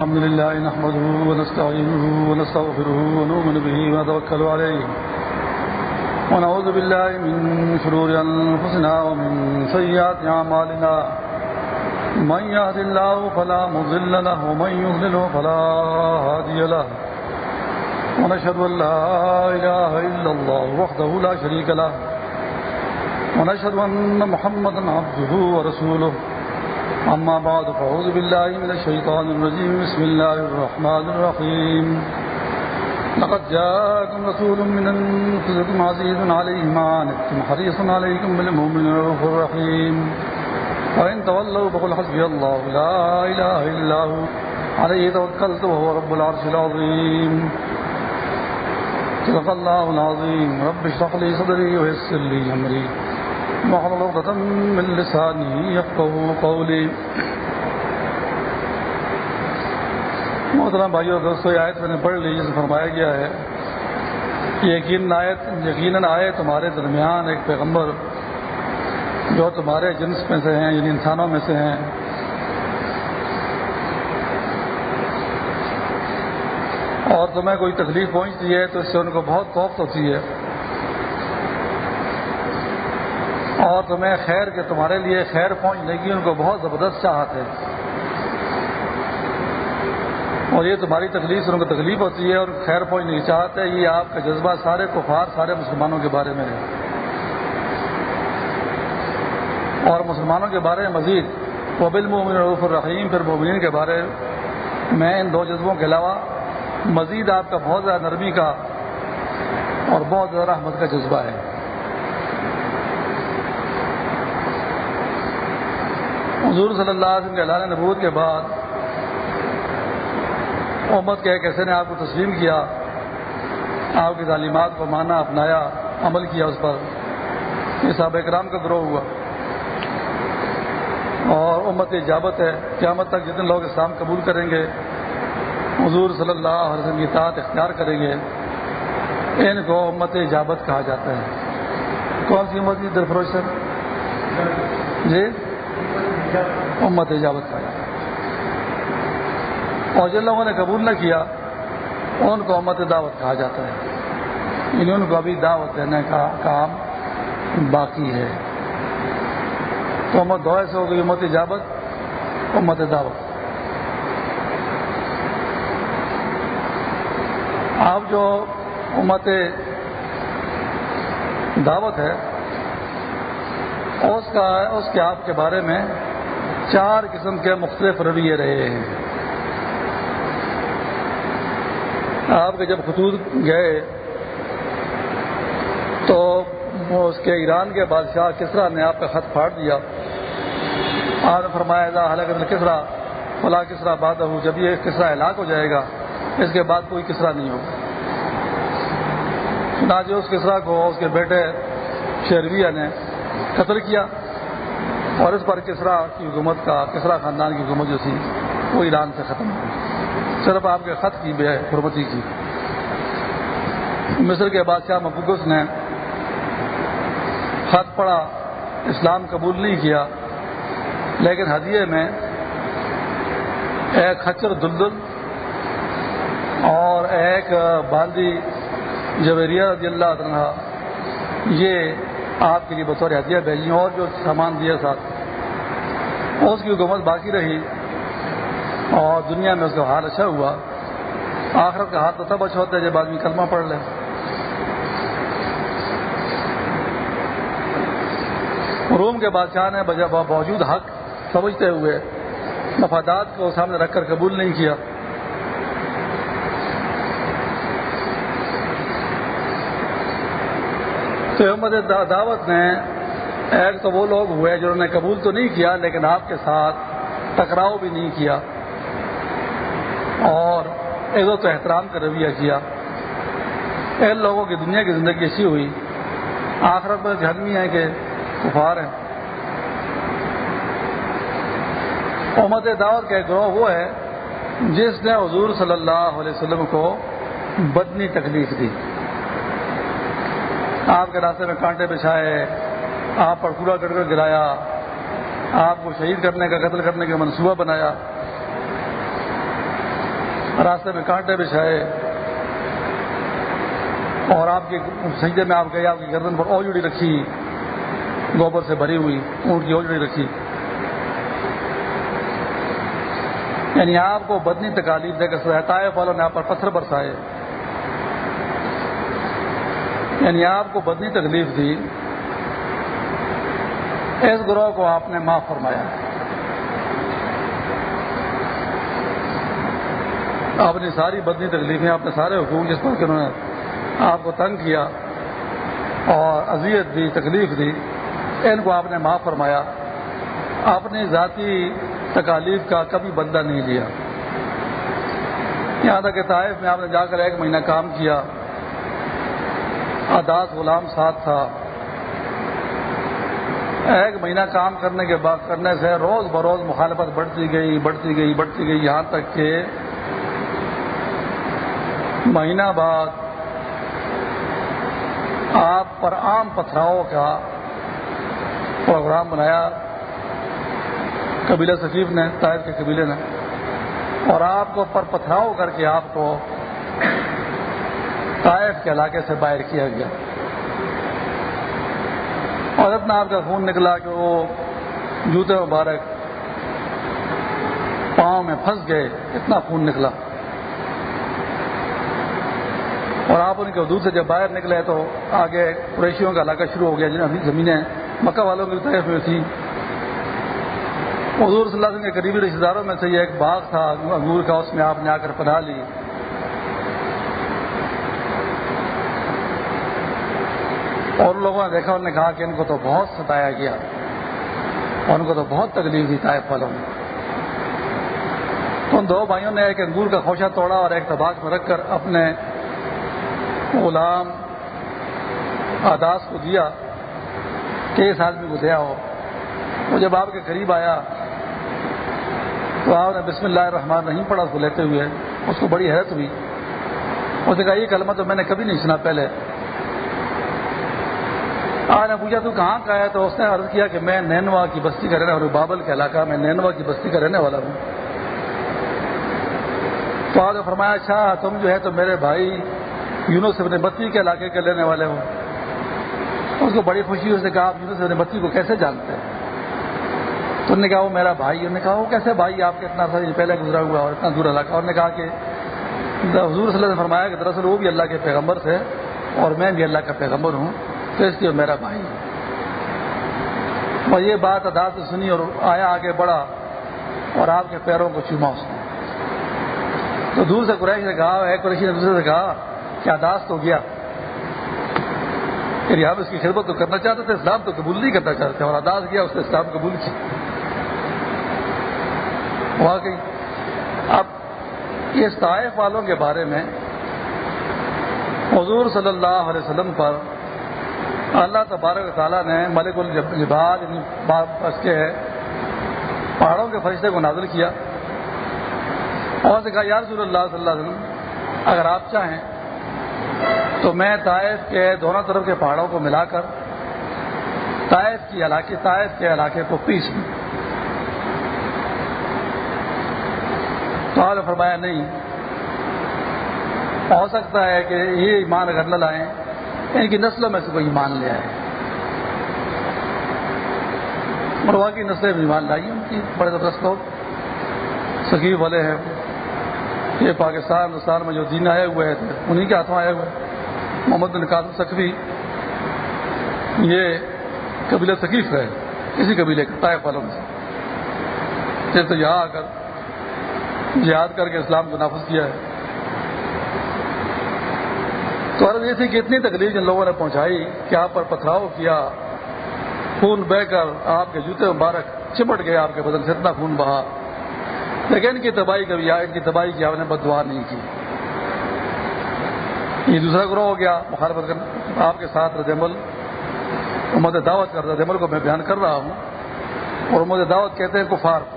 الحمد لله نحمده ونستعينه ونستغفره ونؤمن به ونتوكل عليه. ونعوذ بالله من شرور أنفسنا ومن سيئات أعمالنا. من يهد الله فلا مضل له ومن يهدله فلا هادي له. ونشهد أن لا إله إلا الله وحده لا شريك له. ونشهد أن محمدا عبده ورسوله. أما بعد، فأعوذ بالله من الشيطان الرجيم. بسم الله الرحمن الرحيم. لقد جاءكم رسول من أنفسكم عزيز عليه ما عنتم، حريص عليكم بالمؤمن الرؤوف الرحيم وإن تولوا فقل حسبي الله، لا إله إلا هو. عليه توكلت وهو رب العرش العظيم. صدق الله العظيم. رب اشرح لي صدري ويسر لي أمري. محرم عقدة من لساني يفقه قولي. محترم بھائیو، دوستو، یہ آیت میں نے پڑھ لی، جس فرمایا گیا ہے کہ یقین آیت، یقیناً آئے تمہارے درمیان ایک پیغمبر جو تمہارے جنس میں سے ہیں یعنی انسانوں میں سے ہیں، اور تمہیں کوئی تکلیف پہنچتی ہے تو اس سے ان کو بہت توفت ہوتی ہے۔ اور تمہیں خیر کے تمہارے لیے خیر پہنچنے کی ان کو بہت زبردست چاہت ہے۔ اور یہ تمہاری تکلیف سے ان کو تکلیف ہوتی ہے اور خیر پہنچنے کی چاہت ہے۔ یہ آپ کا جذبہ سارے کفار، سارے مسلمانوں کے بارے میں ہے۔ اور مسلمانوں کے بارے میں مزید قبل مومن رعف الرحیم، پھر مومنین کے بارے میں ان دو جذبوں کے علاوہ مزید آپ کا بہت زیادہ نرمی کا اور بہت زیادہ رحمت کا جذبہ ہے۔ حضور صلی اللہ علیہ وسلم کے اعلان نبوت کے بعد محمد کے ایک ایسے نے آپ کو تسلیم کیا، آپ کی تعلیمات کو مانا، اپنایا، عمل کیا اس پر۔ یہ صاحب اکرام کا گروہ ہوا۔ اور امت اجابت ہے، قیامت تک جتنے لوگ اسلام قبول کریں گے، حضور صلی اللہ علیہ وسلم کی اطاعت اختیار کریں گے، ان کو امت اجابت کہا جاتا ہے۔ کون سی امت کی درفروش سر جی؟ امت اجابت کہا جاتا اور جن لوگوں نے قبول نہ کیا، ان کو امت دعوت کہا جاتا ہے۔ یعنی ان کو ابھی دعوت دینے کا کام باقی ہے۔ تو امت دعا سے ہو گئی، امت اجابت، امت دعوت۔ آپ جو امت دعوت ہے، اس کا، اس کے آپ کے بارے میں چار قسم کے مختلف رویے رہے ہیں۔ آپ کے جب خطوط گئے، تو اس کے ایران کے بادشاہ کسرا نے آپ کا خط پھاڑ دیا۔ آپ نے فرمایا کسرا فلاں کسرا بات ہوں جب یہ کسرا ہلاک ہو جائے گا، اس کے بعد کوئی کسرا نہیں ہوگا۔ نہ جو اس کسرا کو اس کے بیٹے شیرویہ نے قتل کیا۔ اور اس پر کسرا کی حکومت کا، کسرا خاندان کی حکومت جو تھی، وہ ایران سے ختم ہوئی صرف آپ کے خط کی بے حرمتی کی۔ مصر کے بادشاہ مقبوس نے خط پڑھا، اسلام قبول نہیں کیا، لیکن ہدیے میں ایک خچر دلدل اور ایک بالدی جویریہ رضی اللہ عنہ، یہ آپ کے لیے بطور ہدیہ بھیجی اور جو سامان دیا ساتھ اس کی حکومت باقی رہی اور دنیا میں اس کا حال اچھا ہوا۔ آخرت کا حال تو تب اچھا ہوتا ہے جب آدمی کلمہ پڑھ لے۔ روم کے بادشاہ نے باوجود حق سمجھتے ہوئے مفادات کو سامنے رکھ کر قبول نہیں کیا۔ تو احمد دعوت نے ایک تو وہ لوگ ہوئے جنہوں نے قبول تو نہیں کیا، لیکن آپ کے ساتھ ٹکراؤ بھی نہیں کیا۔ اور عزت و احترام کا رویہ کیا۔ ان لوگوں کی دنیا کی زندگی ایسی ہوئی۔ آخرت میں جھنمی ہے کہ کفار ہیں۔ امت دعوت کا ایک گروہ وہ ہے جس نے حضور صلی اللہ علیہ وسلم کو بدنی تکلیف دی۔ آپ کے راستے میں کانٹے بچھائے، آپ پر کوڑا کر کر گرایا آپ کو شہید کرنے کا قتل کرنے کا منصوبہ بنایا، راستے میں کانٹے بچھائے، اور آپ کے سجدے میں آپ گئے آپ کی گردن پر اوجڑی رکھی، گوبر سے بھری ہوئی، اونٹ کی اوجڑی رکھی۔ یعنی آپ کو بدنی تکالیف دے کر سہتا والوں نے آپ پر پتھر برسائے۔ یعنی آپ کو بدنی تکلیف دی، اس گروہ کو آپ نے معاف فرمایا۔ آپ نے ساری بدنی تکلیفیں آپ نے سارے حقوق جس پر انہوں نے آپ کو تنگ کیا اور اذیت دی، تکلیف دی، ان کو آپ نے معاف فرمایا۔ اپنی ذاتی تکالیف کا کبھی بدلہ نہیں لیا۔ یہاں تک کہ طائف میں آپ نے جا کر ایک مہینہ کام کیا۔ اداس غلام ساتھ تھا۔ ایک مہینہ کام کرنے کے بعد کرنے سے روز بروز مخالفت بڑھتی گئی بڑھتی گئی بڑھتی گئی۔ یہاں تک کہ مہینہ بعد آپ پر عام پتھراؤں کا پروگرام بنایا۔ قبیلہ سکیف نے، طائف کے قبیلے نے۔ اور آپ کو پر پتھراؤ کر کے آپ کو طائف کے علاقے سے باہر کیا گیا۔ اور اتنا آپ کا خون نکلا کہ وہ جوتے مبارک پاؤں میں پھنس گئے، اتنا خون نکلا۔ اور آپ ان کے حدود سے جب باہر نکلے تو آگے قریشیوں کا علاقہ شروع ہو گیا جن زمینیں مکہ والوں کی طرف میں تھی حضور صلی اللہ علیہ وسلم کے قریبی رشتے داروں میں سے یہ ایک باغ تھا انگور کا، اس میں آپ نے آ کر پناہ لی۔ اور لوگوں نے دیکھا، انہوں نے کہا کہ ان کو تو بہت ستایا گیا۔ اور ان کو تو بہت تکلیف دی طائف والوں میں تو ان دو بھائیوں نے ایک انگور کا خوشہ توڑا اور ایک تباک میں رکھ کر اپنے غلام آداس کو دیا کہ اس آدمی کو دیا ہو وہ جب آپ کے قریب آیا تو آپ نے بسم اللہ الرحمن نہیں پڑھا، اس کو لیتے ہوئے اس کو بڑی حیرت ہوئی۔ اس نے کہا، یہ کلمہ تو میں نے کبھی نہیں سنا پہلے۔ آپ نے پوچھا، تو کہاں کا ہے؟ تو اس نے عرض کیا کہ میں نینوا کی بستی کا رہنے والا ہوں، بابل کے علاقہ میں نینوا کی بستی کا رہنے والا ہوں۔ تو آپ نے فرمایا اچھا تم جو ہے تو میرے بھائی یونس ابن بتی کے علاقے کے لینے والے ہوں اس کو بڑی خوشی، اس نے کہا، آپ یونس ابن بتی کو کیسے جانتے ہیں؟ تو انہوں نے کہا، وہ میرا بھائی۔ انہوں نے کہا، وہ کیسے بھائی؟ آپ کے اتنا سا پہلے گزرا ہوا اور اتنا دور علاقہ۔ اور نے کہا کہ حضور صلی اللہ نے فرمایا کہ دراصل وہ بھی اللہ کے پیغمبر سے اور میں بھی اللہ کا پیغمبر ہوں۔ تو اس لیے میرا بھائی اور یہ بات ادا سے سنی اور آیا آگے بڑھا اور آپ کے پیروں کو چوما اس نے۔ تو دور سے قریش نے کہا ایک قریشی نے دوسرے سے کہا کہ اداس تو گیا؟ یعنی ہم اس کی خدمت تو کرنا چاہتے تھے، اسلام تو قبول نہیں کرنا چاہتے اور اداس گیا اس نے اسلام قبول کیا۔ واقعی، اب اس طائف والوں کے بارے میں حضور صلی اللہ علیہ وسلم پر اللہ تبارک تعالیٰ نے ملک الجبال یعنی اس کے پہاڑوں کے فرشتے کو نازل کیا اور سے کہا، یا رسول اللہ صلی اللہ علیہ وسلم، اگر آپ چاہیں تو میں طائف کے دونوں طرف کے پہاڑوں کو ملا کر طائف کی علاقے، طائف کے علاقے کو پیس دوں تو آپ نے فرمایا، نہیں، ہو سکتا ہے کہ یہ ایمان اگر نہ لائیں یعنی ان کی نسلوں میں سے کوئی ایمان لے آئے۔ مروا کی نسلیں بھی ایمان لائی ان کی، بڑے زبردست لوگ۔ سکیب والے ہیں۔ یہ پاکستان ہندوستان میں جو دین آئے ہوئے تھے انہیں کے ہاتھوں آئے ہوئے۔ محمد بن قاسم سکوی یہ قبیلہ ثقیف ہے۔ اسی قبیلے کے طائف والوں سے۔ تو یہاں آ کر یاد کر کے اسلام کو نافذ کیا ہے۔ تو عرض یہ تھی کہ اتنی تکلیف جن لوگوں نے پہنچائی کہ آپ پر پتھراؤ کیا، خون بہ کر آپ کے جوتے مبارک چپٹ گئے، آپ کے بدن سے اتنا خون بہا۔ لیکن ان کی تباہی کبھی آئے ان کی تباہی کی آپ نے بدوا نہیں کی۔ یہ دوسرا گروہ ہو گیا، مخالفت کر آپ کے ساتھ ردمل امت دعوت کر ردمل کو میں بیان کر رہا ہوں۔ اور امت دعوت کہتے ہیں کفار کو۔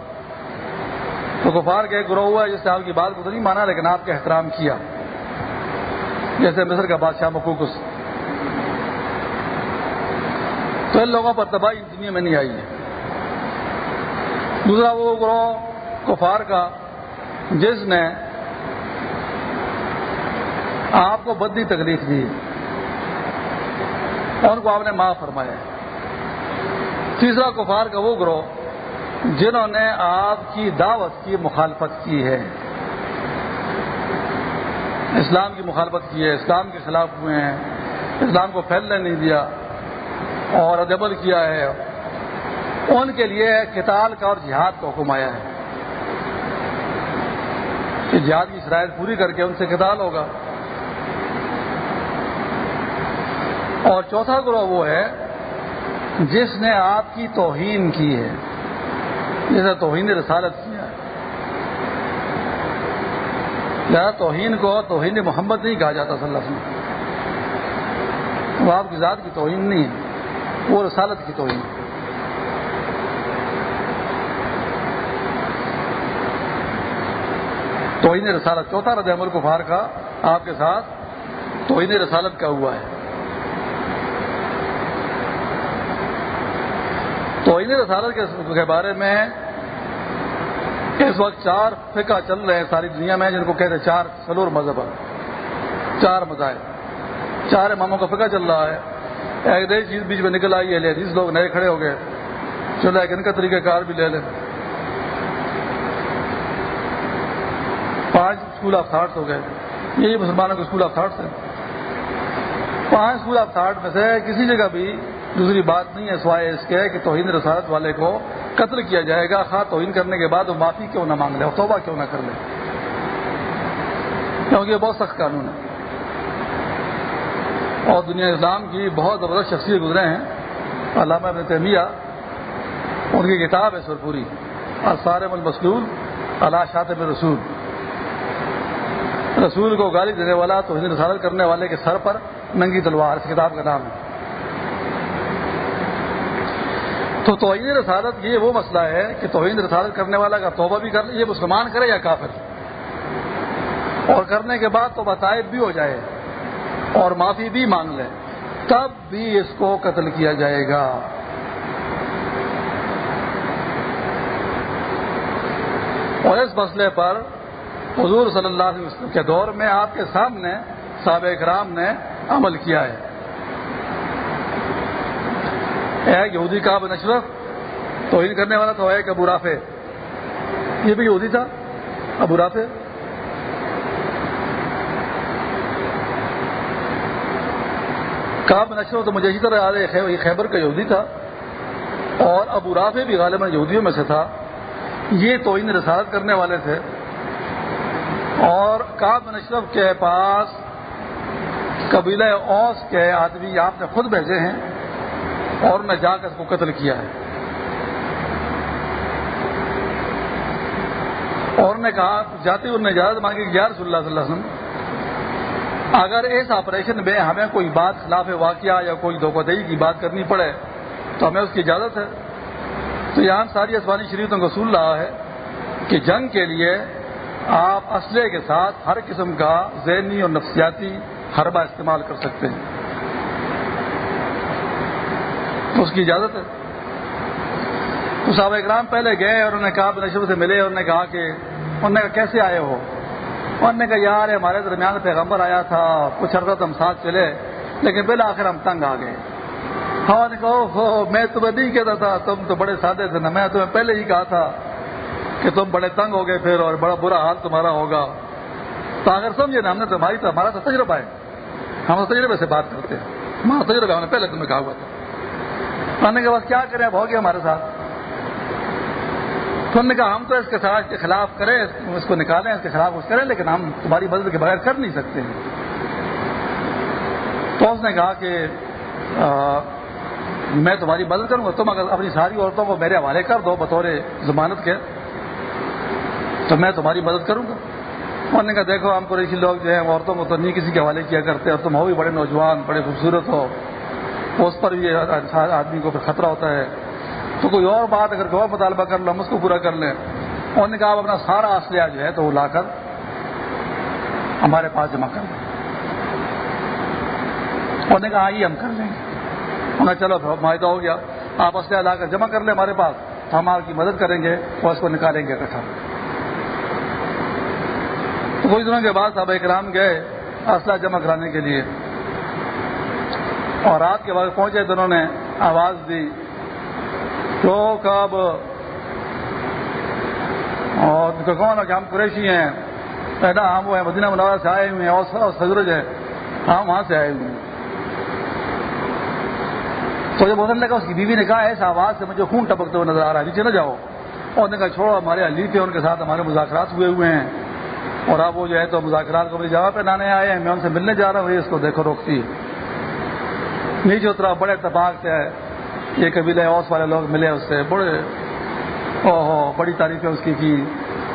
تو کفار کا ایک گروہ ہوا ہے جس نے آپ کی بات کو تو نہیں مانا، لیکن آپ کا احترام کیا۔ جیسے مصر کا بادشاہ مکوکس۔ تو ان لوگوں پر تباہی دنیا میں نہیں آئی ہے۔ دوسرا وہ گروہ کفار کا، جس نے آپ کو بدی تکلیف دی۔ ان کو آپ نے معاف فرمایا۔ تیسرا کفار کا وہ گروہ، جنہوں نے آپ کی دعوت کی مخالفت کی ہے۔ اسلام کی مخالفت کی ہے، اسلام کے خلاف ہوئے ہیں، اسلام کو پھیلنے نہیں دیا اور ادبل کیا ہے۔ ان کے لیے کتال کا اور جہاد کا حکم آیا ہے۔ کہ جہاد کی شرائط پوری کر کے ان سے کتال ہوگا۔ اور چوتھا گروہ وہ ہے جس نے آپ کی توہین کی ہے۔ جس نے توہین رسالت کیا ہے توہین کو توہین محمد نہیں کہا جاتا صلی اللہ علیہ وسلم۔ وہ آپ کی ذات کی توہین نہیں ہے، وہ رسالت کی توہین۔ توہین رسالت، چوتھا رد عمل کفار کا آپ کے ساتھ توہین رسالت کا ہوا ہے۔ توہین رسالت کے بارے میں اس وقت چار فقہ چل رہے ہیں ساری دنیا میں، جن کو کہتے ہیں چار سلور مذہب۔ چار مذاہب۔ چار اماموں کا فقہ چل رہا ہے۔ ایک نئی چیز بیچ میں نکل آئی ہے حدیث لوگ نئے کھڑے ہو گئے۔ چلو ایک ان کا طریقہ کار بھی لے لیں۔ پانچ اسکول آف تھاٹس ہو گئے۔ یہی مسلمانوں کے اسکول آف تھاٹس ہیں۔ پانچ اسکول آف تھاٹ میں سے کسی جگہ بھی دوسری بات نہیں ہے، سوائے اس کے کہ توہین رسالت والے کو قتل کیا جائے گا، خواہ توہین کرنے کے بعد وہ معافی کیوں نہ مانگ لے اور توبہ کیوں نہ کر لے۔ کیونکہ یہ بہت سخت قانون ہے۔ اور دنیا اسلام کی بہت زبردست شخصیت گزرے ہیں۔ علامہ ابن تیمیہ، ان کی کتاب ہے سرپوری اور المسلول اللہ شاطب رسول رسول کو گالی دینے والا تو ہند رسالت کرنے والے کے سر پر ننگی تلوار، اس کتاب کا نام ہے۔ تو توہین رسالت یہ وہ مسئلہ ہے کہ توہین رسالت کرنے والا کا توبہ بھی کر یہ مسلمان کرے یا کافر؟ اور کرنے کے بعد تو بتائے بھی ہو جائے اور معافی بھی مانگ لے، تب بھی اس کو قتل کیا جائے گا۔ اور اس مسئلے پر حضور صلی اللہ علیہ وسلم کے دور میں آپ کے سامنے صحابہ اکرام نے عمل کیا ہے۔ ایک یہودی کا نشرف توہین کرنے والا تو ایک ابو رافے یہ بھی یہودی تھا؟ ابو رافے کاب نشر تو مجھے اسی طرح یاد ہے یہ خیبر کا یہودی تھا۔ اور ابو رافے بھی غالباً یہودیوں میں سے تھا۔ یہ توہین رسالت کرنے والے تھے۔ اور کاب نشرف کے پاس قبیلہ اوس کے آدمی آپ نے خود بھیجے ہیں۔ اور نے جا کر اس کو قتل کیا ہے۔ اور نے کہا جاتے انہوں نے اجازت مانگی کہ رسول اللہ صلی اللہ علیہ وسلم۔ اگر اس آپریشن میں ہمیں کوئی بات خلاف واقعہ یا کوئی دھوکہ دہی کی بات کرنی پڑے، تو ہمیں اس کی اجازت ہے۔ تو یہاں ساری اسبانی شریفتوں کو سن رہا ہے کہ جنگ کے لیے آپ اسلحے کے ساتھ ہر قسم کا ذہنی اور نفسیاتی حربہ استعمال کر سکتے ہیں۔ اس کی اجازت ہے۔ تو صاحب اکرام پہلے گئے اور انہوں نے کہا نشب سے ملے اور انہوں نے کہا کہ، انہوں نے کہا، کیسے آئے ہو؟ انہوں نے کہا، یار، ہمارے درمیان پیغمبر آیا تھا، کچھ عرصہ تم ساتھ چلے، لیکن پہلے آخر ہم تنگ آ گئے۔ ہاں نے کہا میں تمہیں نہیں کہتا تھا، تم تو بڑے سادے تھے نا، میں تمہیں پہلے ہی کہا تھا کہ تم بڑے تنگ ہو گئے پھر اور بڑا برا حال تمہارا ہوگا۔ تو اگر سمجھے نا، ہم نے تمہاری تو ہمارا تو تجربہ ہے۔ ہم تجربے سے بات کرتے ہیں۔ ہمارا تجربہ ہم نے پہلے تمہیں کہا ہوا تھا۔ نے کہا بس کیا کریں اب ہو گیا ہمارے ساتھ۔ تو نے کہا، ہم تو اس کے ساتھ کے خلاف کریں، اس کو نکالیں، اس کے خلاف اس کریں، لیکن ہم تمہاری مدد کے بغیر کر نہیں سکتے۔ ہیں تو اس نے کہا کہ میں تمہاری مدد کروں گا، تم اگر اپنی ساری عورتوں کو میرے حوالے کر دو بطور ضمانت کے، تو میں تمہاری مدد کروں گا۔ انہوں نے کہا، دیکھو، ہم قریشی لوگ جو ہیں، عورتوں کو تو نہیں کسی کے حوالے کیا کرتے، اور تم ہو بھی بڑے نوجوان، بڑے خوبصورت ہو۔ اس پر بھی آدمی کو پھر خطرہ ہوتا ہے۔ تو کوئی اور بات اگر اور مطالبہ کر لو، ہم اس کو پورا کر لیں۔ انہوں نے کہا اپنا سارا اسلحہ جو ہے تو وہ لا کر ہمارے پاس جمع کر لیں انہوں نے کہا، آئیے ہم کر لیں گے۔ انہوں نے چلو معاہدہ ہو گیا۔ آپ اسلحہ لا کر جمع کر لیں ہمارے پاس۔ تو ہم آپ کی مدد کریں گے اور اس کو نکالیں گے اکٹھا۔ تو کچھ دنوں کے بعد صاحب اکرام گئے اسلحہ جمع کرانے کے لیے۔ اور رات کے وقت پہنچے تو انہوں نے آواز دی، تو کب؟ اور کون کہ ہم قریشی ہیں؟ پیدا ہم ہاں، وہ ہیں، مدینہ منورہ سے آئے ہوئے ہیں، اور سجرج ہے ہم وہاں سے آئے ہوئے ہیں۔ تو جب بولنے لگا اس کی بیوی نے کہا، ایسا آواز سے مجھے خون ٹپکتے ہوئے نظر آ رہا ہے، نیچے نہ جاؤ۔ اور نے کہا، چھوڑو، ہمارے علی تھے، ان کے ساتھ ہمارے مذاکرات ہوئے ہوئے ہیں۔ اور اب وہ جو ہے تو مذاکرات کو میری جگہ پہ لانے آئے ہیں، میں ان سے ملنے جا رہا ہوں اس کو دیکھو، روکتی ہے۔ نیچے اترا بڑے اتفاق سے یہ قبیلے اوس والے لوگ ملے اس سے، بڑے او ہو، بڑی تعریفیں اس کی کی۔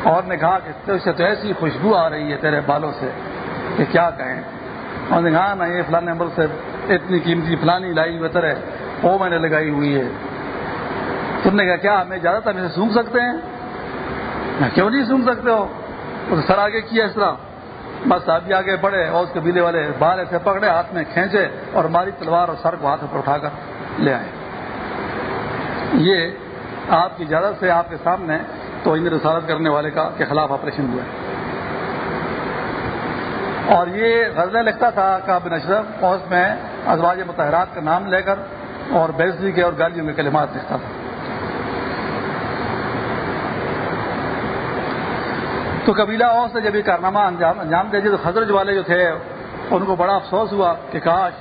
اور نے کہا کہ اس سے تو ایسی خوشبو آ رہی ہے تیرے بالوں سے کہ کیا کہیں۔ اور نے کہا نا یہ فلاں نمبر سے اتنی قیمتی فلانی لائی بہتر ہے وہ میں نے لگائی ہوئی ہے۔ تم نے کہا، کیا ہمیں زیادہ تر اسے سونگ سکتے ہیں؟ کیوں نہیں سونگ سکتے ہو؟ سر آگے کیا اس طرح؟ بس ابھی آگے بڑھے اور اس قبیلے والے باہر ایسے پکڑے، ہاتھ میں کھینچے اور ہماری تلوار اور سر کو ہاتھ پر اٹھا کر لے آئے۔ یہ آپ کی اجازت سے آپ کے سامنے تو ان رسالت کرنے والے کا کے خلاف آپریشن ہوا۔ ہے اور یہ غزلیں لکھتا تھا کابن اشرف اور اس میں ازواج متحرات کا نام لے کر اور بیزری کے اور گالیوں کے کلمات لکھتا تھا۔ تو قبیلہ اور سے جب یہ کارنامہ انجام انجام دے تو خزرج والے جو تھے، ان کو بڑا افسوس ہوا کہ کاش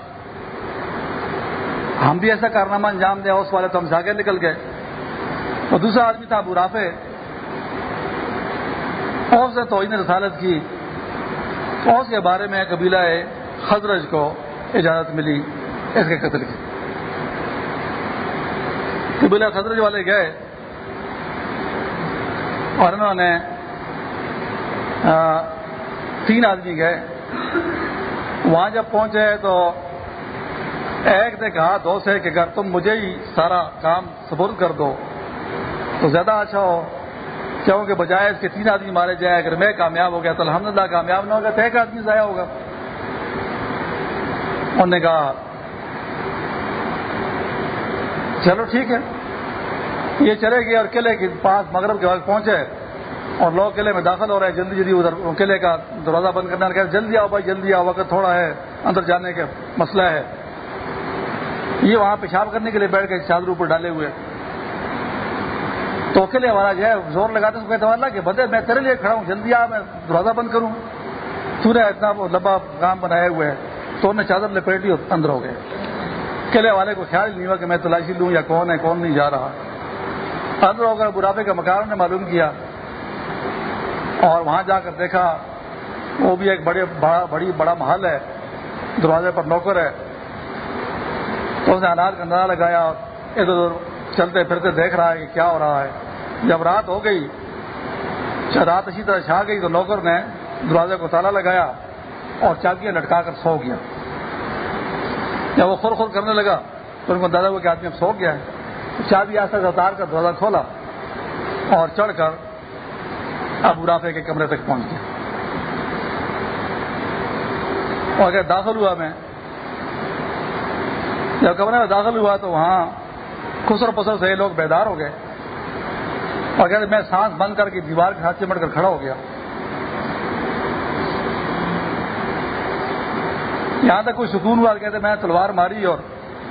ہم بھی ایسا کارنامہ انجام دیں، اوس والے تو ہم سے نکل گئے۔ اور دوسرا آدمی تھا برافے اوس نے تو رسالت کی۔ اوس کے بارے میں قبیلہ خزرج کو اجازت ملی، اس کے قتل کی۔ قبیلہ خزرج والے گئے اور انہوں نے تین آدمی گئے۔ وہاں جب پہنچے تو ایک نے کہا دو سے کہ اگر تم مجھے ہی سارا کام سبرد کر دو تو زیادہ اچھا ہو۔ کیونکہ بجائے اس کے تین آدمی مارے جائیں، اگر میں کامیاب ہو گیا تو الحمد للہ کامیاب نہ ہوگا، تو ایک آدمی ضائع ہوگا۔ انہوں نے کہا، چلو ٹھیک ہے۔ یہ چلے گئے اور قلعے کے پاس مغرب کے وقت پہنچے۔ اور لوگ قلعے میں داخل ہو رہے ہیں، جلدی جلدی ادھر قلعے کا دروازہ بند کرنا کہ جلدی آؤ بھائی، جلدی آؤ، وقت تھوڑا ہے، اندر جانے کا مسئلہ ہے۔ یہ وہاں پیشاب کرنے کے لیے بیٹھ کے چادر اوپر ڈالے ہوئے۔ تو قلعے والا جو ہے، زور لگاتے اس کو کہتے اللہ کہ بدے میں تیرے لیے کھڑا ہوں، جلدی آ، میں دروازہ بند کروں۔ سورہ اتنا لمبا کام بنائے ہوئے ہیں تو انہوں نے چادر لپیٹی اور اندر ہو گئے۔ قلعے والے کو خیال نہیں ہوا کہ میں تلاشی لوں یا کون ہے، کون نہیں جا رہا۔ اندر ہو کر برابے کا مکان نے معلوم کیا۔ اور وہاں جا کر دیکھا، وہ بھی ایک بڑے، بڑا، بڑی، بڑا محل ہے، دروازے پر نوکر ہے۔ تو اس نے اناج کا اندازہ لگایا، ادھر ادھر چلتے پھرتے دیکھ رہا ہے کہ کیا ہو رہا ہے۔ جب رات ہو گئی رات اسی طرح چھا گئی تو نوکر نے دروازے کو تالا لگایا اور چاکیاں لٹکا کر سو گیا۔ جب وہ خور خور کرنے لگا تو ان کو دادا وہ کہ آدمی اب سو گیا ہے۔ چابی آسا اتار کر دروازہ کھولا اور چڑھ کر ابو رافے کے کمرے تک پہنچ گیا۔ اور اگر داخل ہوا میں، جب کمرے میں داخل ہوا تو وہاں خسر پسر سے لوگ بیدار ہو گئے۔ اور اگر میں سانس بند کر کے دیوار کے ہاتھ چمٹ کر کھڑا ہو گیا۔ یہاں تک کوئی سکون ہوا، کہتے میں تلوار ماری اور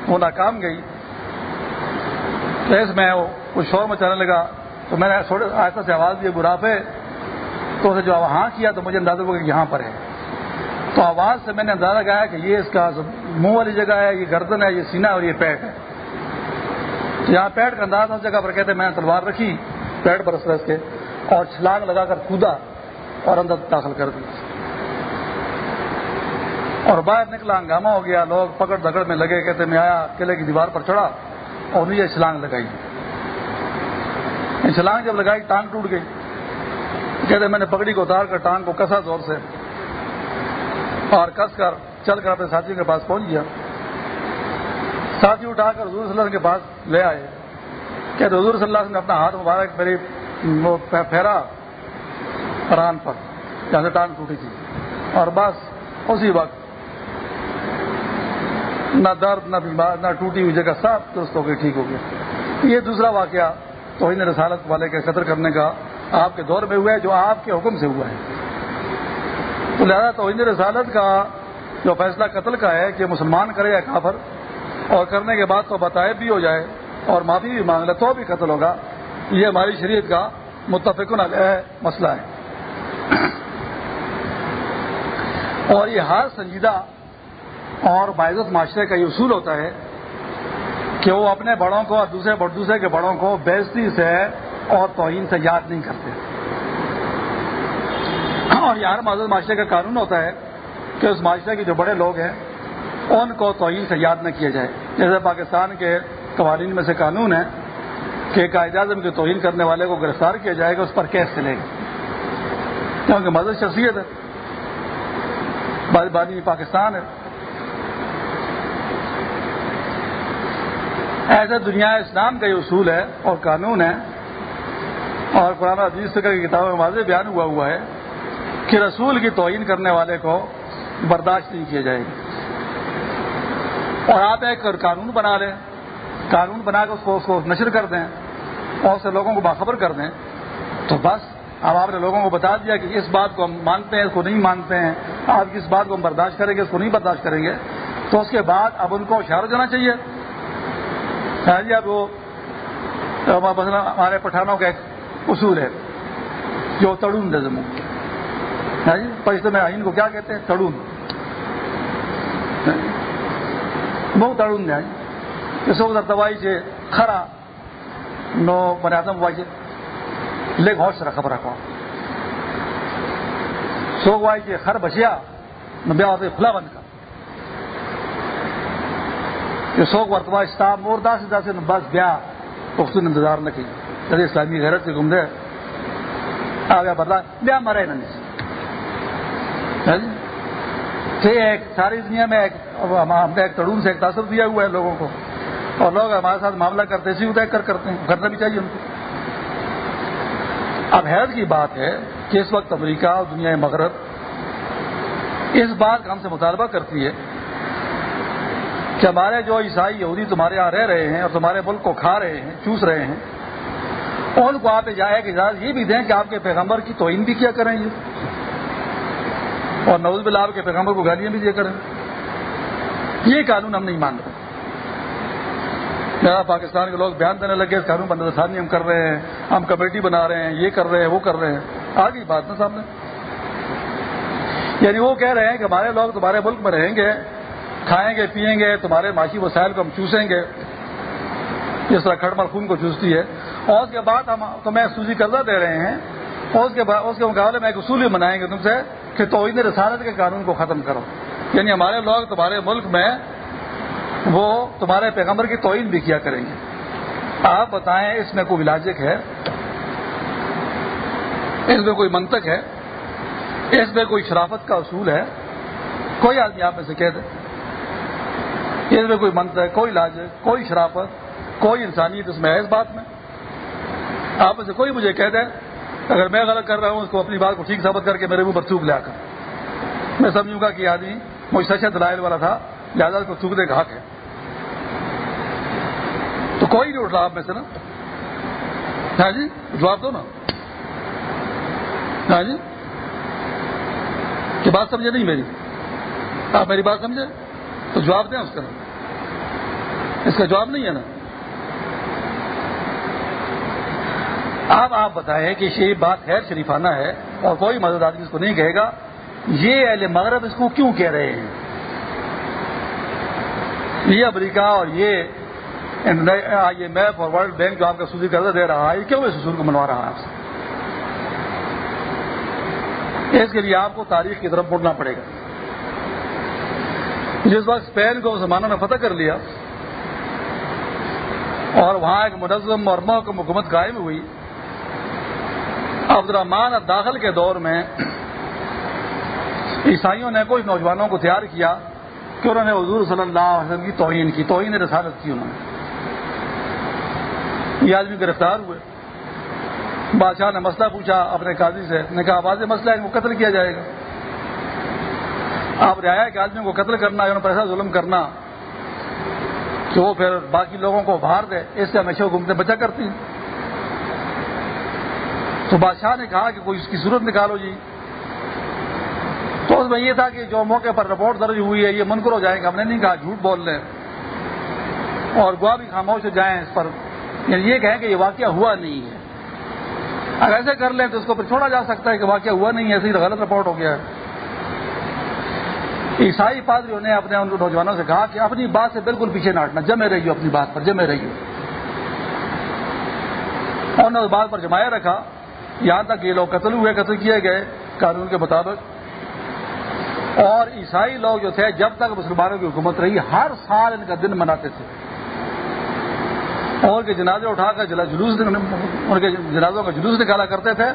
وہ ناکام گئی۔ تو اس میں وہ کچھ شور مچانے لگا۔ تو میں نے ایسا سے آواز دی برافے تو اسے جو ہاں کیا تو مجھے اندازہ ہوا کہ یہاں پر ہے۔ تو آواز سے میں نے اندازہ لگایا کہ یہ اس کا منہ والی جگہ ہے، یہ گردن ہے، یہ سینا اور یہ پیٹ ہے۔ تو یہاں پیٹ کا انداز اس جگہ پر کہتے میں نے تلوار رکھی، پیٹ برس رس کے اور چھلانگ لگا کر کودا اور اندر داخل کر دیا۔ اور باہر نکلا، ہنگامہ ہو گیا، لوگ پکڑ دکڑ میں لگے، کہتے میں آیا، قلعے کی دیوار پر چڑھا اور نیچے چھلانگ لگائی۔ چھلانگ جب لگائی، ٹانگ ٹوٹ گئی۔ کہتے میں نے پگڑی کو اتار کر ٹانگ کو کسا زور سے اور کس کر چل کر اپنے ساتھیوں کے پاس پہنچ گیا۔ ساتھی اٹھا کر حضور صلی اللہ علیہ وسلم کے پاس لے آئے۔ کہتے حضور صلی اللہ علیہ وسلم نے اپنا ہاتھ مبارک میری، وہ پھیرا فران پر، جہاں سے ٹانگ ٹوٹی تھی۔ اور بس اسی وقت نہ درد، نہ بیمار، نہ ٹوٹی ہوئی جگہ سب درست ہو گئی، ٹھیک ہو گیا۔ یہ دوسرا واقعہ توہین رسالت والے کے قطر کرنے کا آپ کے دور میں ہوا ہے جو آپ کے حکم سے ہوا ہے۔ تو لہٰذا توہین رسالت کا جو فیصلہ قتل کا ہے کہ مسلمان کرے یا کافر، اور کرنے کے بعد تو بتائے بھی ہو جائے اور معافی بھی مانگ لے تو بھی قتل ہوگا، یہ ہماری شریعت کا متفق علیہ مسئلہ ہے۔ اور یہ ہر سنجیدہ اور باعزت معاشرے کا یہ اصول ہوتا ہے کہ وہ اپنے بڑوں کو اور دوسرے دوسرے کے بڑوں کو بےزتی سے اور توہین سے یاد نہیں کرتے۔ اور یہ ہر معذرت معاشرے کا قانون ہوتا ہے کہ اس معاشرے کے جو بڑے لوگ ہیں، ان کو توہین سے یاد نہ کیا جائے۔ جیسے پاکستان کے قوانین میں سے قانون ہے کہ قائد اعظم کی توہین کرنے والے کو گرفتار کیا جائے گا، اس پر کیس چلے گا۔ کیونکہ مدد شخصیت ہے۔ بانی پاکستان ہے۔ ایسے دنیا اسلام کا یہ اصول ہے اور قانون ہے اور قرآن عزیز فکر کی کتابوں میں واضح بیان ہوا ہوا ہے کہ رسول کی توہین کرنے والے کو برداشت نہیں کیا جائے گا اور آپ ایک قانون بنا لیں۔ قانون بنا کے اس کو اس کو نشر کر دیں اور سے لوگوں کو باخبر کر دیں۔ تو بس، اب آپ نے لوگوں کو بتا دیا کہ اس بات کو ہم مانتے ہیں، اس کو نہیں مانتے ہیں۔ آپ کس بات کو ہم برداشت کریں گے، اس کو نہیں برداشت کریں گے۔ تو اس کے بعد اب ان کو اشارہ دینا چاہیے۔ جی، اب وہ ہمارے پٹھانوں کا ایک اصول ہے۔ جو تڑون نظم ہاں جی، میں آئین کو کیا کہتے ہیں؟ تڑون۔ بہت تڑون ہے۔ اس وقت دوائی سے خرا نو بنے آدم وائی لیک ہوش رکھا رکھو۔ سو وائی کے خر بچیا، نو بیا ہوتے کھلا بند کا کہ سوک ورتوا اسٹاف مور دا سے دا بس بیا پختون انتظار نہ کی جیسے اسلامی غیرت سے گم دے۔ آ گیا بدلا بیا مرے نہ ہاں جی؟ ایک ساری دنیا میں ایک ہم نے ایک تڑون سے ایک تاثر دیا ہوا ہے لوگوں کو۔ اور لوگ ہمارے ساتھ معاملہ کرتے اسی کو دیکھ کر کرتے ہیں۔ کرنا بھی چاہیے ان کو۔ اب حیرت کی بات ہے کہ اس وقت امریکہ اور دنیا مغرب اس بات کا ہم سے مطالبہ کرتی ہے کہ ہمارے جو عیسائی یہودی تمہارے یہاں رہ رہے ہیں اور تمہارے ملک کو کھا رہے ہیں، چوس رہے ہیں ان کو آپ جائے اجازت یہ بھی دیں کہ آپ کے پیغمبر کی توہین بھی کیا کریں گے اور نوز بلا آپ کے پیغمبر کو گالیاں بھی دیا کریں۔ یہ قانون ہم نہیں مان رہے۔ پاکستان کے لوگ بیان دینے لگے، اس قانون بند ثانی ہم کر رہے ہیں، ہم کمیٹی بنا رہے ہیں، یہ کر رہے ہیں، وہ کر رہے ہیں۔ آگے بات نا سامنے۔ یعنی وہ کہہ رہے ہیں کہ ہمارے لوگ تمہارے ملک میں رہیں گے، کھائیں گے، پیئیں گے، تمہارے معاشی وسائل کو ہم چوسیں گے۔ جس طرح کھڑمل خون کو چوستی ہے۔ اور اس کے بعد ہم تمہیں سوزی قرضہ دے رہے ہیں۔ اور اس کے بعد اس کے مقابلے میں ایک اصول بھی منائیں گے تم سے کہ توہین رسالت کے قانون کو ختم کرو۔ یعنی ہمارے لوگ، تمہارے ملک میں وہ تمہارے پیغمبر کی توہین بھی کیا کریں گے۔ آپ بتائیں اس میں کوئی لاجک ہے؟ اس میں کوئی منطق ہے؟ اس میں کوئی شرافت کا اصول ہے؟ کوئی آدمی آپ میں سے کہہ دے۔ اس میں کوئی منطق کوئی لاجک، کوئی شرافت، کوئی انسانیت اس میں ہے اس بات میں۔ آپ میں سے کوئی مجھے کہہ دے، اگر میں غلط کر رہا ہوں، اس کو اپنی بات کو ٹھیک ثابت کر کے میرے منہ پر تھوک لیا کر۔ میں سمجھوں گا کہ آدمی مجھ سچا اچھا دلائل والا تھا، لہٰذا کو تھوکنے کا حق ہے۔ تو کوئی نہیں اٹھ رہا آپ میں سے نا۔ ہاں جی جواب دو نا۔ ہاں جی کہ بات سمجھے نہیں میری۔ آپ میری بات سمجھے؟ تو جواب دیں اس کا۔ اس کا جواب نہیں ہے نا۔ اب آپ بتائیں کہ یہ بات خیر شریفانہ ہے اور کوئی مدد آدمی اس کو نہیں کہے گا، یہ اہل مغرب اس کو کیوں کہہ رہے ہیں؟ یہ امریکہ اور یہ یہ میپ اور ورلڈ بینک جو آپ کا سوزی قرضہ دے رہا ہے، یہ کیوں اس اصول کو منوا رہا ہے؟ آپ سے اس کے لیے آپ کو تاریخ کی طرف مڑنا پڑے گا۔ جس وقت اسپین کو مسلمانوں نے فتح کر لیا اور وہاں ایک منظم اور محکم حکومت قائم ہوئی عبد الرحمان داخل کے دور میں عیسائیوں نے کچھ نوجوانوں کو تیار کیا کہ انہوں نے حضور صلی اللہ علیہ وسلم کی توہین کی، توہین رسالت کی انہوں نے۔ یہ آدمی گرفتار ہوئے۔ بادشاہ نے مسئلہ پوچھا اپنے قاضی سے، نے کہا واضح مسئلہ ہے، ان کو قتل کیا جائے گا؟ آپ رعایا کے آدمی کو قتل کرنا یا پیسہ ظلم کرنا کہ وہ پھر باقی لوگوں کو باہر دے، اس سے ہمیشہ گھومتے بچا کرتی ہیں۔ تو بادشاہ نے کہا کہ کوئی اس کی صورت نکالو جی۔ تو اس میں یہ تھا کہ جو موقع پر رپورٹ درج ہوئی ہے، یہ منکر ہو جائے گا ہم نے نہیں کہا جھوٹ بول لیں۔ اور گوا بھی خاموش ہو جائیں اس پر۔ یعنی یہ کہیں کہ یہ واقعہ ہوا نہیں ہے۔ اگر ایسے کر لیں تو اس کو پھر چھوڑا جا سکتا ہے کہ واقعہ ہوا نہیں ہے ایسے ہی غلط رپورٹ ہو گیا ہے۔ عیسائی پادریوں نے اپنے ان نوجوانوں سے کہا کہ اپنی بات سے بالکل پیچھے نہ ہٹنا۔ جمے رہی اپنی بات پر، جمے رہی اور نے اس بات پر جمایا رکھا۔ یہاں تک یہ لوگ قتل ہوئے، قتل کیے گئے، قانون کے مطابق۔ اور عیسائی لوگ جو تھے، جب تک مسلمانوں کی حکومت رہی، ہر سال ان کا دن مناتے تھے۔ اور کے جنازے اٹھا کر جلوس ان کے جنازوں کا جلوس نکالا کرتے تھے۔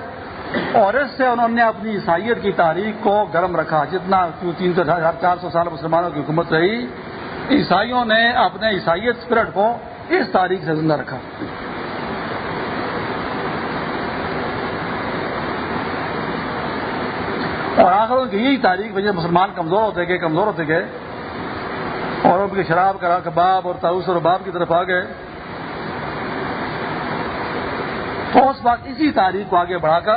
اور اس سے انہوں نے اپنی عیسائیت کی تاریخ کو گرم رکھا۔ جتنا تین سو چار سو سال مسلمانوں کی حکومت رہی، عیسائیوں نے اپنے عیسائیت اسپرٹ کو اس تاریخ سے زندہ رکھا۔ اور آخر ان کی یہی تاریخ وجہ مسلمان کمزور ہوتے گئے، کمزور ہوتے گئے۔ اور ان کے شراب کرا کباب اور تاؤس اور باب کی طرف آ گئے۔ تو اس وقت اسی تاریخ کو آگے بڑھا کر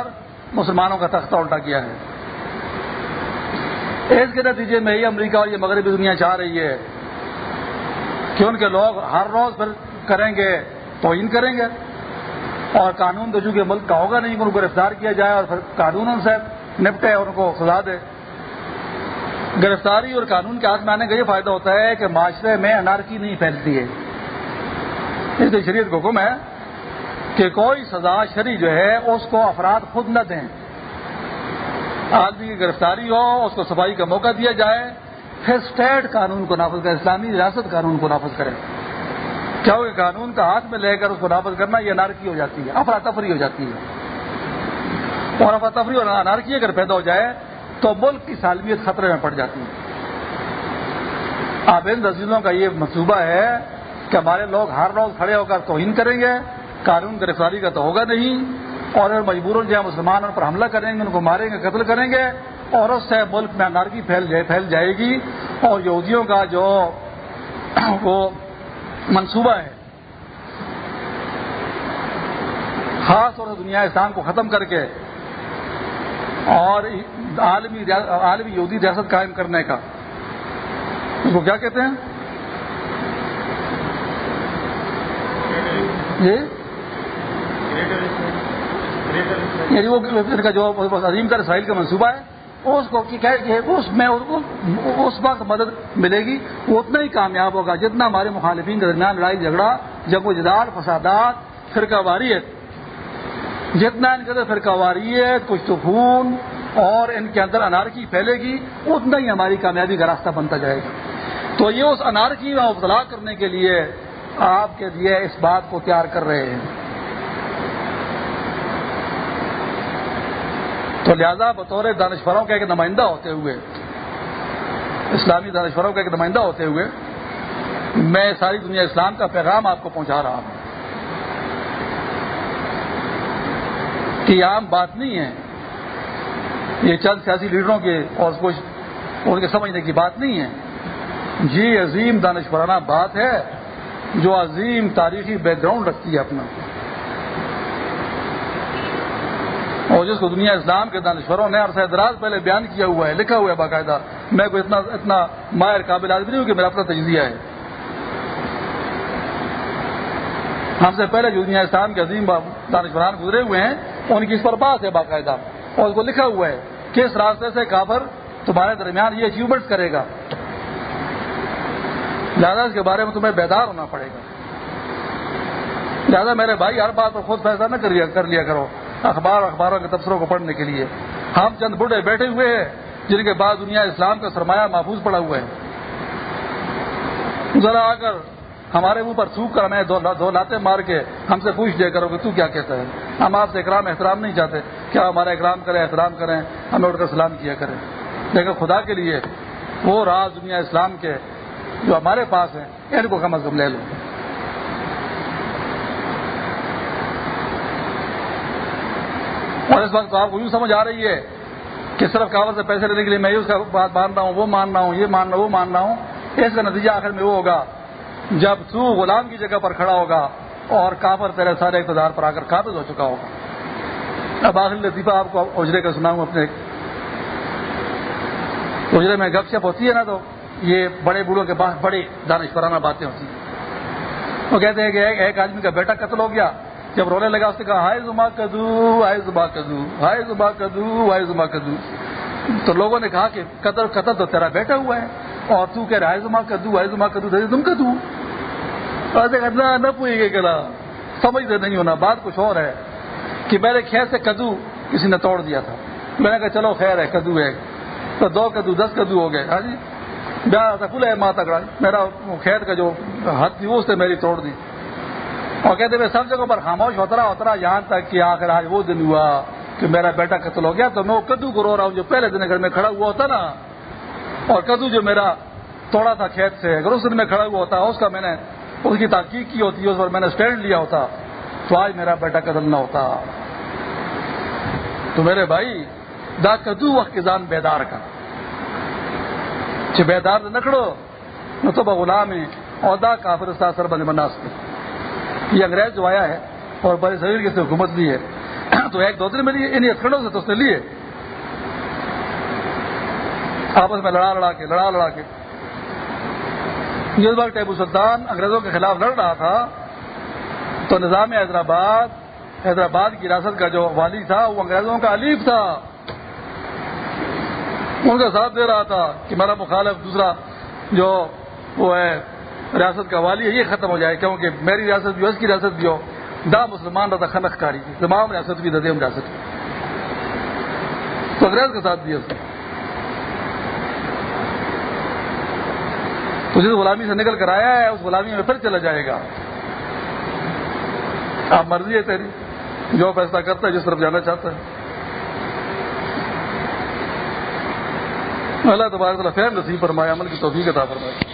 مسلمانوں کا تختہ الٹا کیا ہے۔ اس کے نتیجے میں ہی امریکہ اور یہ مغربی دنیا چاہ رہی ہے کہ ان کے لوگ ہر روز پھر کریں گے، توہین کریں گے اور قانون تو چونکہ ملک کا ہوگا نہیں کہ ان کو گرفتار کیا جائے اور پھر قانون ان سے نپٹے اور ان کو سزا دے۔ گرفتاری اور قانون کے ہاتھ میں آنے کا یہ فائدہ ہوتا ہے کہ معاشرے میں انارکی نہیں پھیلتی ہے۔ اس لیے شریعت کو حکم ہے کہ کوئی سزا شری جو ہے اس کو افراد خود نہ دیں۔ آدمی کی گرفتاری ہو، اس کو صفائی کا موقع دیا جائے، پھر اسٹیٹ قانون کو نافذ کرے، اسلامی ریاست قانون کو نافذ کرے۔ کیونکہ قانون کا ہاتھ میں لے کر اس کو نافذ کرنا یہ انارکی ہو جاتی ہے، افراتفری ہو جاتی ہے۔ اور افراتفری اور انارکی اگر پیدا ہو جائے تو ملک کی سالمیت خطرے میں پڑ جاتی ہے۔ آپ ان رسیدوں کا یہ منصوبہ ہے کہ ہمارے لوگ ہر روز کھڑے ہو کر توہین کریں گے، قانون گرفتاری کا تو ہوگا نہیں، اور اگر مجبور جائے مسلمان ان پر حملہ کریں گے، ان کو ماریں گے، قتل کریں گے، اور اس سے ملک میں نارکی پھیل جائے پھیل جائے گی۔ اور یہودیوں کا جو وہ منصوبہ ہے، خاص طور سے دنیا اسلام کو ختم کر کے اور عالمی عالمی یہودی ریاست قائم کرنے کا۔ اس کو کیا کہتے ہیں؟ یعنی وہ کا جو عظیم کا رسائل کا منصوبہ ہے، اس کو اس میں اس وقت مدد ملے گی۔ وہ اتنا ہی کامیاب ہوگا جتنا ہمارے مخالفین کے درمیان لڑائی جھگڑا جب و جدال، فسادات، فرقہ واریت جتنا ان کے اندر فرقہ واریت کچھ تو خون اور ان کے اندر انارکی پھیلے گی، اتنا ہی ہماری کامیابی کا راستہ بنتا جائے گا۔ تو یہ اس انارکی میں مبتلا کرنے کے لیے آپ کے لیے اس بات کو تیار کر رہے ہیں۔ تو لہذا بطور دانشوروں کا ایک نمائندہ ہوتے ہوئے، اسلامی دانشوروں کا ایک نمائندہ ہوتے ہوئے، میں ساری دنیا اسلام کا پیغام آپ کو پہنچا رہا ہوں۔ یہ عام بات نہیں ہے۔ یہ چند سیاسی لیڈروں کے اور کچھ ان کے سمجھنے کی بات نہیں ہے۔ جی عظیم دانشورانہ بات ہے جو عظیم تاریخی بیک گراؤنڈ رکھتی ہے اپنا۔ اور جس کو دنیا اسلام کے دانشوروں نے عرصہ دراز پہلے بیان کیا ہوا ہے، لکھا ہوا ہے باقاعدہ۔ میں کوئی اتنا اتنا ماہر قابل آدمی نہیں ہوں کہ میرا اپنا تجزیہ ہے۔ ہم سے پہلے جو دنیا اسلام کے عظیم دانشوران گزرے ہوئے ہیں ان کی اس پر بات ہے باقاعدہ۔ اور اس کو لکھا ہوا ہے کس راستے سے کافر تمہارے درمیان یہ اچیومنٹ کرے گا۔ لہٰذا اس کے بارے میں تمہیں بیدار ہونا پڑے گا۔ لہٰذا میرے بھائی، ہر بات پر خود فیصلہ نہ کر لیا کرو۔ اخبار اخباروں کے تبصروں کو پڑھنے کے لیے۔ ہم چند بڑھے بیٹھے ہوئے ہیں جن کے بعد دنیا اسلام کا سرمایہ محفوظ پڑا ہوا ہے۔ ذرا آ کر ہمارے منہ پر کر ہمیں دو لاتے مار کے ہم سے پوچھ دے کرو کہ تو کیا کہتا ہے۔ ہم آپ سے اکرام احترام نہیں چاہتے کیا ہمارا اکرام کریں، احترام کریں، ہمیں اٹھ کر سلام کیا کریں۔ لیکن خدا کے لیے وہ راز دنیا اسلام کے جو ہمارے پاس ہیں، ان کو کم از کم لے لو۔ اور اس وقت تو آپ کو یوں سمجھ آ رہی ہے کہ صرف کاغذ سے پیسے لینے کے لیے میں اس کا بات مان رہا ہوں، وہ مان رہا ہوں، یہ مان رہا ہوں، وہ مان رہا ہوں، اس کا نتیجہ آخر میں وہ ہوگا جب تو غلام کی جگہ پر کھڑا ہوگا۔ اور کافر تیرے سارے اقتدار پر آ کر قابض ہو چکا ہوگا؟ اب آخر لطیفہ آپ کو اجرے کا سناؤں اپنے اجرے میں گپ شپ ہوتی ہے نا تو یہ بڑے بوڑھوں کے پاس بڑے دانش پرانہ باتیں ہوتی ہیں۔ وہ کہتے ہیں کہ ایک آدمی کا بیٹا قتل ہو گیا۔ جب رونے لگا اس نے کہا، ہائے زما کدو ہائے زبا کدو ہائے زبا کدو ہائے زما کدو تو لوگوں نے کہا کہ قتل قتل تو تیرا بیٹا ہوا ہے اور تو کہہ رہا ہے زما کدو ہائے زما کدو تم کدو نہ پوئے گے کہنا سمجھتے نہیں ہونا، بات کچھ اور ہے کہ میرے کھیت سے کدو کسی نے توڑ دیا تھا۔ میں نے کہا، چلو خیر ہے، کدو ہے۔ تو دو کدو، دس کدو ہو گئے۔ ہاں جی؟ کھلا ہے ماں تکڑا میرا کھیت کا جو حد تھی، وہ اس نے میری توڑ دی۔ اور کہتے میں سب جگہوں پر خاموش ہوتا اترا، یہاں تک کہ آخر آج وہ دن ہوا کہ میرا بیٹا قتل ہو گیا۔ تو میں وہ کدو کو رو رہا ہوں جو پہلے دن گھر میں کھڑا ہوا ہوتا نا۔ اور کدو جو میرا توڑا تھا کھیت سے، اگر اس دن میں کھڑا ہوا ہوتا، اس کا میں نے اس کی تحقیق کی ہوتی اس پر میں نے اسٹینڈ لیا ہوتا، تو آج میرا بیٹا قتل نہ ہوتا۔ تو میرے بھائی، دا کدو وقت کسان بیدار کا۔ بیدار نکڑو، نہ تو غلام ہے اور دا کافر سر بنے مناسب یہ انگریز جو آیا ہے، اور بڑے شریر کی حکومت لی ہے، تو ایک دو دن میں لیے ان ہتھکڑوں سے تو اس نے لیے۔ آپس میں لڑا لڑا کے، لڑا لڑا کے۔ جس بار ٹیبو سلطان انگریزوں کے خلاف لڑ رہا تھا، تو نظام حیدرآباد حیدرآباد کی ریاست کا جو والی تھا، وہ انگریزوں کا علیف تھا۔ ان کا ساتھ دے رہا تھا کہ میرا مخالف دوسرا جو وہ ہے، ریاست کا والی ہے، یہ ختم ہو جائے، کیونکہ میری ریاست بھی ہو اس کی ریاست بھی ہو۔ دا مسلمان رہتا خنق کاری، تمام ریاست بھی ددیم ریاست۔ تو انگریز کا ساتھ دیا اس نے تو جس غلامی سے نکل کر آیا ہے، اس غلامی میں پھر چلا جائے گا۔ آپ مرضی ہے تیری، جو فیصلہ کرتا ہے، جس طرف جانا چاہتا ہے۔ اللہ تبارک فہم نصیب فرمایا عمل کی توفیق عطا فرمائے۔